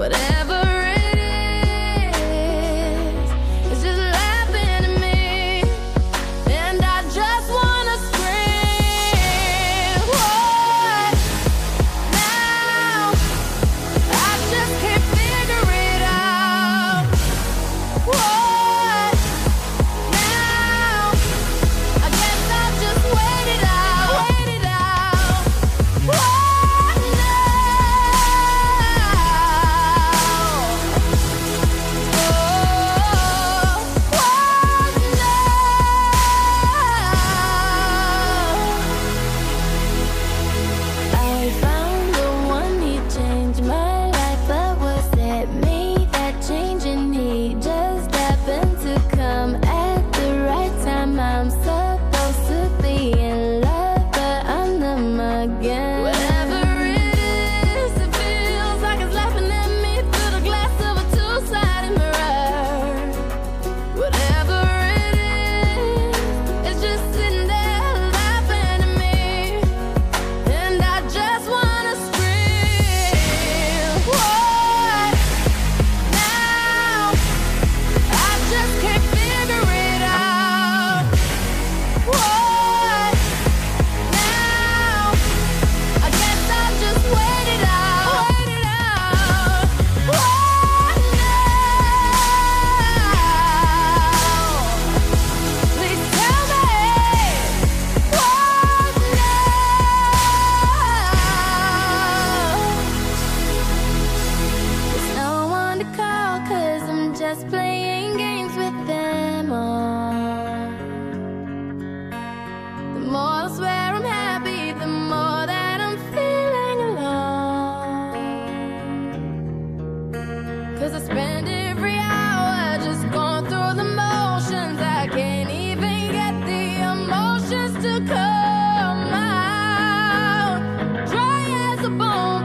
whatever. Cause I spend every hour just going through the motions. I can't even get the emotions to come out. Dry as a bone.